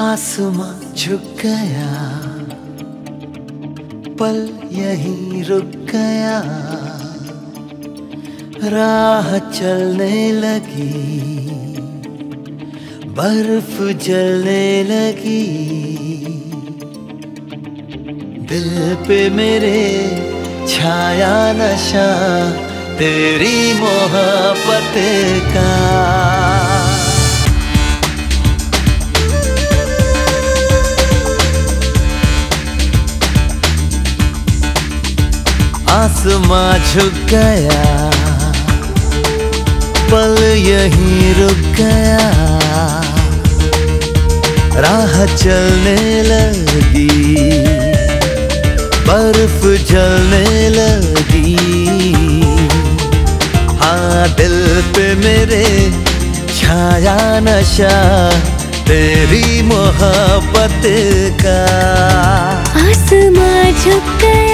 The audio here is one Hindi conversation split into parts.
आसमां झुक गया, पल यहीं रुक गया। राह चलने लगी, बर्फ़ जलने लगी। दिल पे मेरे छाया नशा, तेरी मोहब्बत का आसमां झुक गया, पल यहीं रुक गया। राह चलने लगी, बर्फ़ जलने लगी। हाँ दिल पे मेरे छाया नशा, तेरी मोहब्बत का। आसमां झुक गया।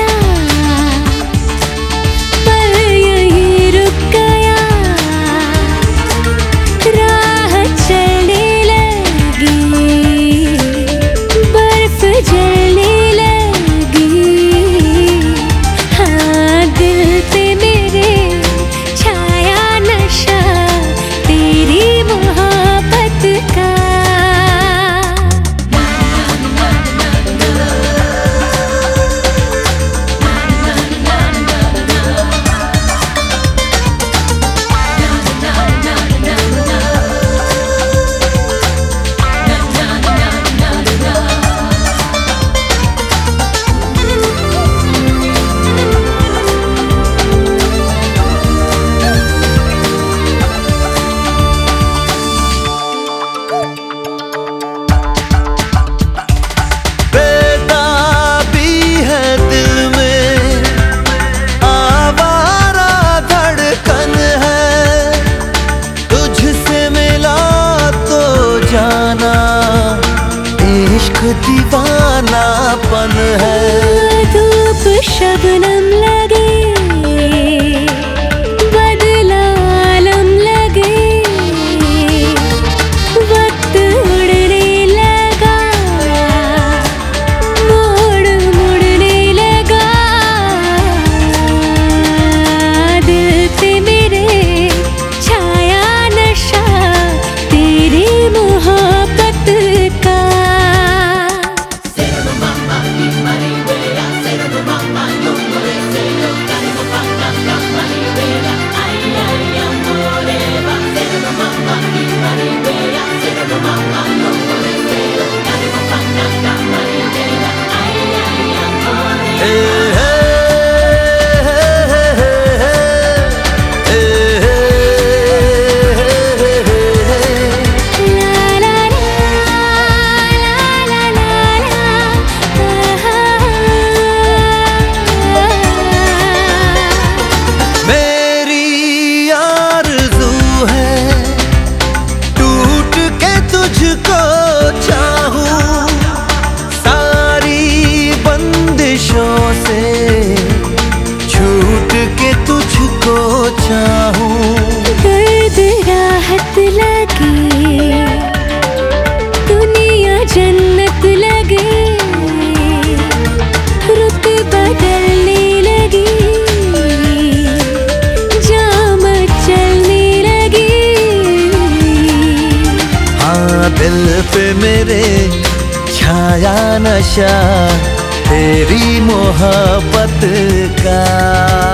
शबना बंदिशों से छूट के तुझको चाहूँ। दर्द राहत लगे दुनिया जन्नत लगे। रुत बदलने लगी जाम चलने लगी। हाँ दिल पे मेरे छाया नशा तेरी मोहब्बत का।